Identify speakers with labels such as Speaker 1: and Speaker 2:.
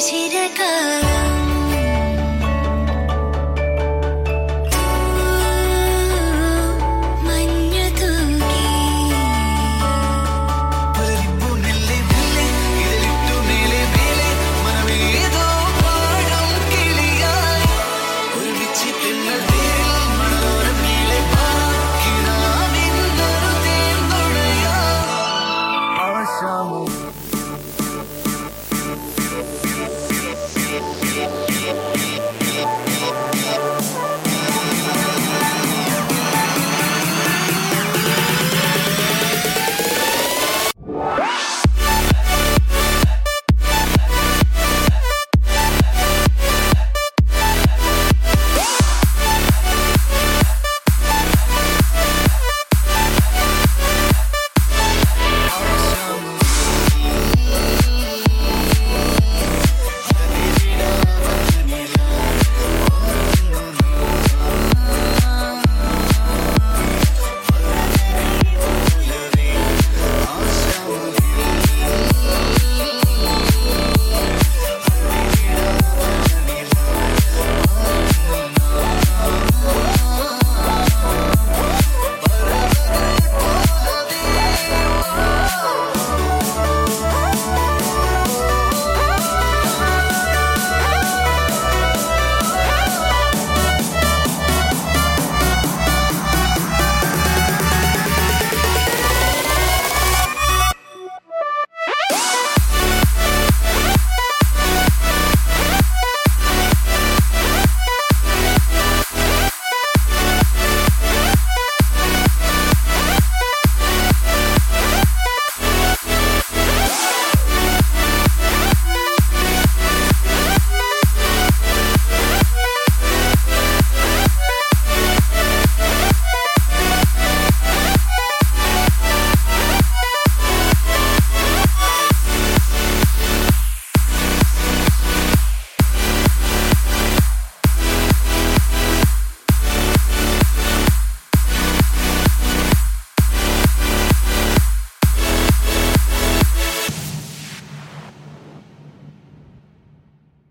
Speaker 1: She's the girl.